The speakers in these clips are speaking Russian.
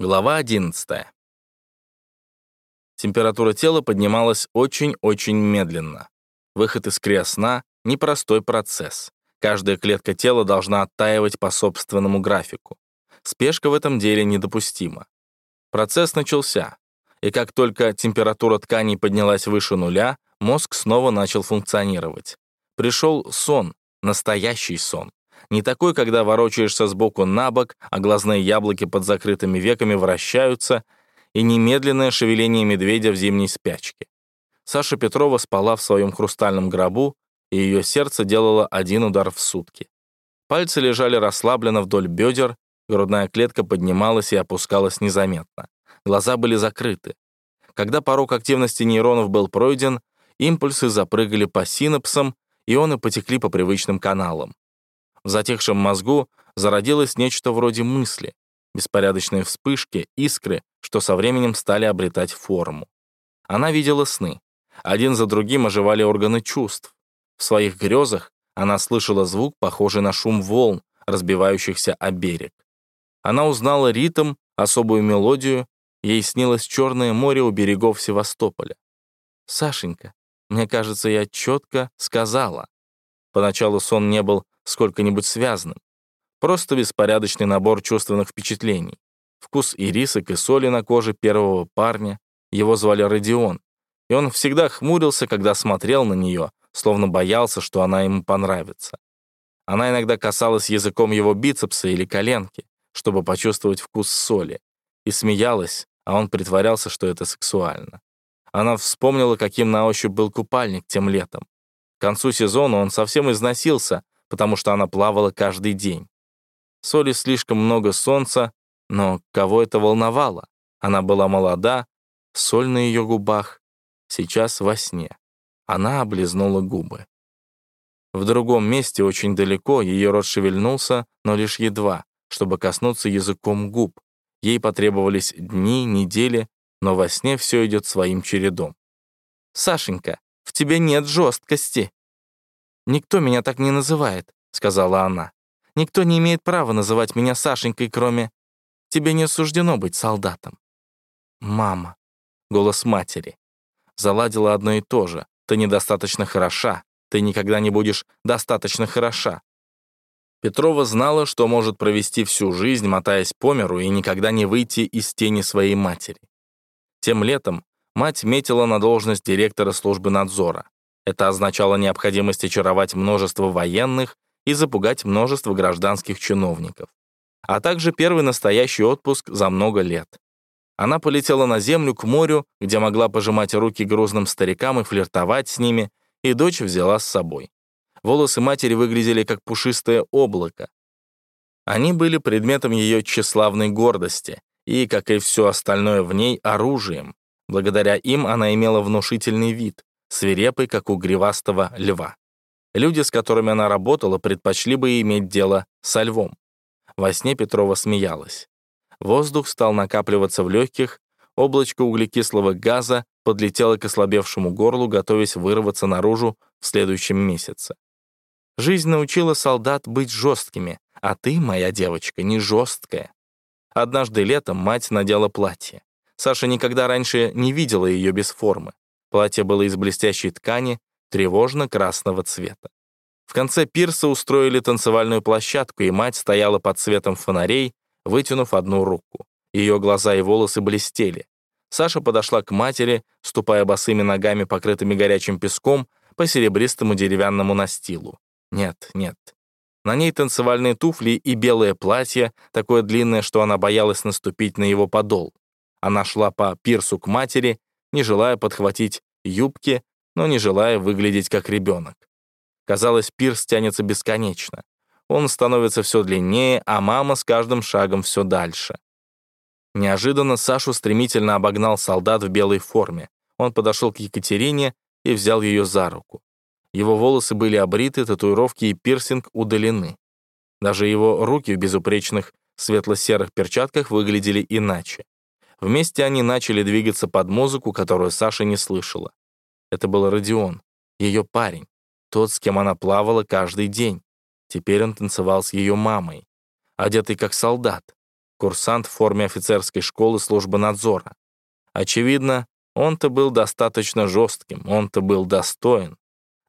Глава 11. Температура тела поднималась очень-очень медленно. Выход из криосна — непростой процесс. Каждая клетка тела должна оттаивать по собственному графику. Спешка в этом деле недопустима. Процесс начался, и как только температура тканей поднялась выше нуля, мозг снова начал функционировать. Пришел сон, настоящий сон. Не такой, когда ворочаешься сбоку на бок, а глазные яблоки под закрытыми веками вращаются, и немедленное шевеление медведя в зимней спячке. Саша Петрова спала в своем хрустальном гробу, и ее сердце делало один удар в сутки. Пальцы лежали расслабленно вдоль бедер, грудная клетка поднималась и опускалась незаметно. Глаза были закрыты. Когда порог активности нейронов был пройден, импульсы запрыгали по синапсам, ионы потекли по привычным каналам. В затихшем мозгу зародилось нечто вроде мысли, беспорядочные вспышки, искры, что со временем стали обретать форму. Она видела сны. Один за другим оживали органы чувств. В своих грезах она слышала звук, похожий на шум волн, разбивающихся о берег. Она узнала ритм, особую мелодию, ей снилось Черное море у берегов Севастополя. «Сашенька, мне кажется, я четко сказала». Поначалу сон не был сколько-нибудь связанным. Просто беспорядочный набор чувственных впечатлений. Вкус ирисок и соли на коже первого парня. Его звали Родион. И он всегда хмурился, когда смотрел на нее, словно боялся, что она ему понравится. Она иногда касалась языком его бицепса или коленки, чтобы почувствовать вкус соли, и смеялась, а он притворялся, что это сексуально. Она вспомнила, каким на ощупь был купальник тем летом. К концу сезона он совсем износился, потому что она плавала каждый день. Соли слишком много солнца, но кого это волновало? Она была молода, соль на ее губах, сейчас во сне. Она облизнула губы. В другом месте, очень далеко, ее рот шевельнулся, но лишь едва, чтобы коснуться языком губ. Ей потребовались дни, недели, но во сне все идет своим чередом. «Сашенька, в тебе нет жесткости», «Никто меня так не называет», — сказала она. «Никто не имеет права называть меня Сашенькой, кроме... Тебе не суждено быть солдатом». «Мама», — голос матери. Заладила одно и то же. «Ты недостаточно хороша. Ты никогда не будешь достаточно хороша». Петрова знала, что может провести всю жизнь, мотаясь по миру, и никогда не выйти из тени своей матери. Тем летом мать метила на должность директора службы надзора. Это означало необходимость очаровать множество военных и запугать множество гражданских чиновников, а также первый настоящий отпуск за много лет. Она полетела на землю к морю, где могла пожимать руки грузным старикам и флиртовать с ними, и дочь взяла с собой. Волосы матери выглядели как пушистое облако. Они были предметом ее тщеславной гордости и, как и все остальное в ней, оружием. Благодаря им она имела внушительный вид, свирепый, как у гривастого льва. Люди, с которыми она работала, предпочли бы иметь дело со львом. Во сне Петрова смеялась. Воздух стал накапливаться в легких, облачко углекислого газа подлетело к ослабевшему горлу, готовясь вырваться наружу в следующем месяце. Жизнь научила солдат быть жесткими, а ты, моя девочка, не жесткая. Однажды летом мать надела платье. Саша никогда раньше не видела ее без формы. Платье было из блестящей ткани, тревожно-красного цвета. В конце пирса устроили танцевальную площадку, и мать стояла под светом фонарей, вытянув одну руку. Ее глаза и волосы блестели. Саша подошла к матери, ступая босыми ногами, покрытыми горячим песком, по серебристому деревянному настилу. Нет, нет. На ней танцевальные туфли и белое платье, такое длинное, что она боялась наступить на его подол. Она шла по пирсу к матери, не желая подхватить юбки, но не желая выглядеть как ребенок. Казалось, пирс тянется бесконечно. Он становится все длиннее, а мама с каждым шагом все дальше. Неожиданно Сашу стремительно обогнал солдат в белой форме. Он подошел к Екатерине и взял ее за руку. Его волосы были обриты, татуировки и пирсинг удалены. Даже его руки в безупречных светло-серых перчатках выглядели иначе. Вместе они начали двигаться под музыку, которую Саша не слышала. Это был Родион, ее парень, тот, с кем она плавала каждый день. Теперь он танцевал с ее мамой, одетый как солдат. курсант в форме офицерской школы службы надзора. Очевидно, он-то был достаточно жестким, он-то был достоин.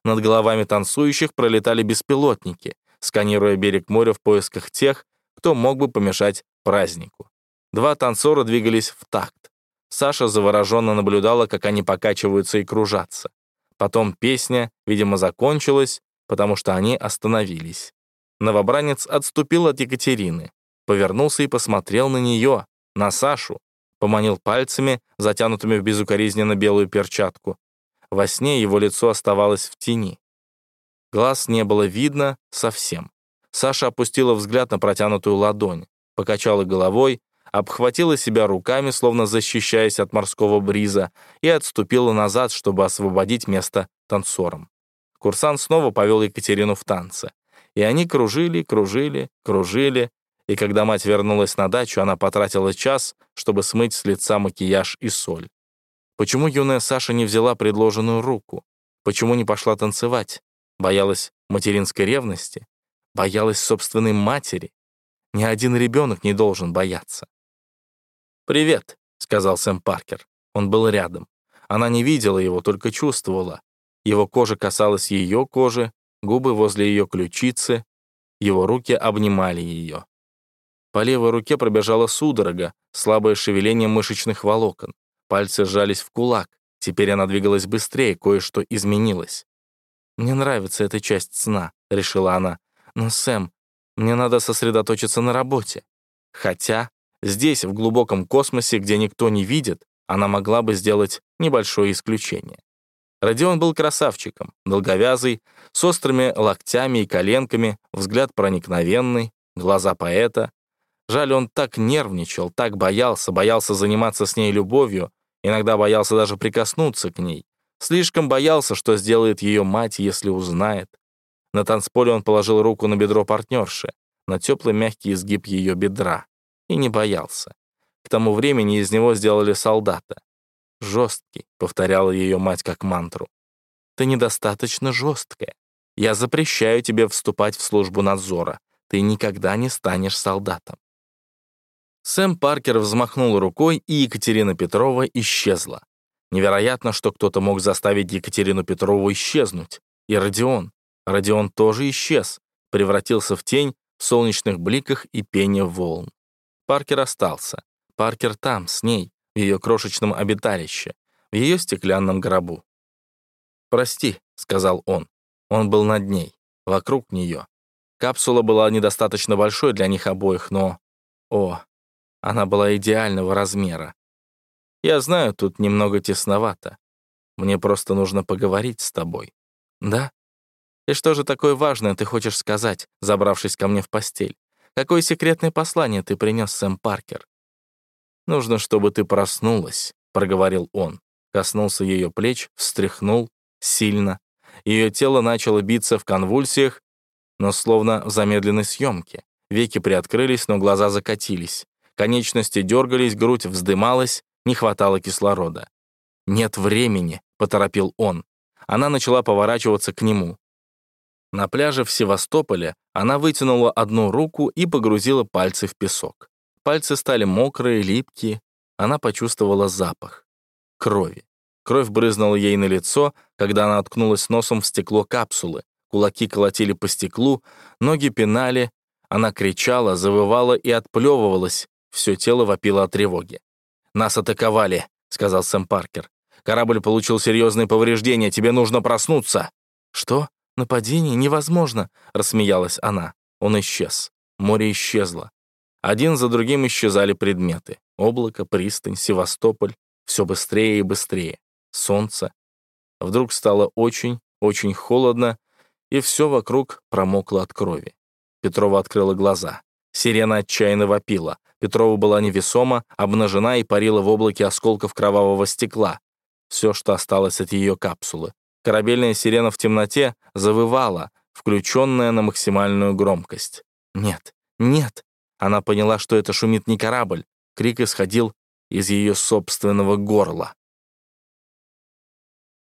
Над головами танцующих пролетали беспилотники, сканируя берег моря в поисках тех, кто мог бы помешать празднику. Два танцора двигались в такт. Саша завороженно наблюдала, как они покачиваются и кружатся. Потом песня, видимо, закончилась, потому что они остановились. Новобранец отступил от Екатерины, повернулся и посмотрел на нее, на Сашу, поманил пальцами, затянутыми в безукоризненно белую перчатку. Во сне его лицо оставалось в тени. Глаз не было видно совсем. Саша опустила взгляд на протянутую ладонь, покачала головой, обхватила себя руками, словно защищаясь от морского бриза, и отступила назад, чтобы освободить место танцорам. Курсант снова повел Екатерину в танце. И они кружили, кружили, кружили, и когда мать вернулась на дачу, она потратила час, чтобы смыть с лица макияж и соль. Почему юная Саша не взяла предложенную руку? Почему не пошла танцевать? Боялась материнской ревности? Боялась собственной матери? Ни один ребенок не должен бояться. «Привет», — сказал Сэм Паркер. Он был рядом. Она не видела его, только чувствовала. Его кожа касалась ее кожи, губы возле ее ключицы, его руки обнимали ее. По левой руке пробежала судорога, слабое шевеление мышечных волокон. Пальцы сжались в кулак. Теперь она двигалась быстрее, кое-что изменилось. «Мне нравится эта часть сна», — решила она. «Но, Сэм, мне надо сосредоточиться на работе». Хотя Здесь, в глубоком космосе, где никто не видит, она могла бы сделать небольшое исключение. Родион был красавчиком, долговязый, с острыми локтями и коленками, взгляд проникновенный, глаза поэта. Жаль, он так нервничал, так боялся, боялся заниматься с ней любовью, иногда боялся даже прикоснуться к ней. Слишком боялся, что сделает ее мать, если узнает. На танцполе он положил руку на бедро партнерши, на теплый мягкий изгиб ее бедра и не боялся. К тому времени из него сделали солдата. «Жесткий», — повторяла ее мать как мантру. «Ты недостаточно жесткая. Я запрещаю тебе вступать в службу надзора. Ты никогда не станешь солдатом». Сэм Паркер взмахнул рукой, и Екатерина Петрова исчезла. Невероятно, что кто-то мог заставить Екатерину Петрову исчезнуть. И Родион. Родион тоже исчез, превратился в тень в солнечных бликах и пение волн. Паркер остался. Паркер там, с ней, в ее крошечном обиталище, в ее стеклянном гробу. «Прости», — сказал он. Он был над ней, вокруг нее. Капсула была недостаточно большой для них обоих, но... О, она была идеального размера. Я знаю, тут немного тесновато. Мне просто нужно поговорить с тобой. Да? И что же такое важное ты хочешь сказать, забравшись ко мне в постель? Какое секретное послание ты принес, Сэм Паркер?» «Нужно, чтобы ты проснулась», — проговорил он. Коснулся ее плеч, встряхнул, сильно. Ее тело начало биться в конвульсиях, но словно в замедленной съемке. Веки приоткрылись, но глаза закатились. Конечности дергались, грудь вздымалась, не хватало кислорода. «Нет времени», — поторопил он. Она начала поворачиваться к нему. На пляже в Севастополе она вытянула одну руку и погрузила пальцы в песок. Пальцы стали мокрые, липкие. Она почувствовала запах. Крови. Кровь брызнула ей на лицо, когда она откнулась носом в стекло капсулы. Кулаки колотили по стеклу, ноги пинали. Она кричала, завывала и отплевывалась. Все тело вопило от тревоги. «Нас атаковали», — сказал Сэм Паркер. «Корабль получил серьезные повреждения, тебе нужно проснуться». «Что?» «Нападение невозможно», — рассмеялась она. Он исчез. Море исчезло. Один за другим исчезали предметы. Облако, пристань, Севастополь. Все быстрее и быстрее. Солнце. Вдруг стало очень, очень холодно, и все вокруг промокло от крови. Петрова открыла глаза. Сирена отчаянно вопила. Петрова была невесома, обнажена и парила в облаке осколков кровавого стекла. Все, что осталось от ее капсулы. Корабельная сирена в темноте завывала, включенная на максимальную громкость. «Нет, нет!» Она поняла, что это шумит не корабль. Крик исходил из ее собственного горла.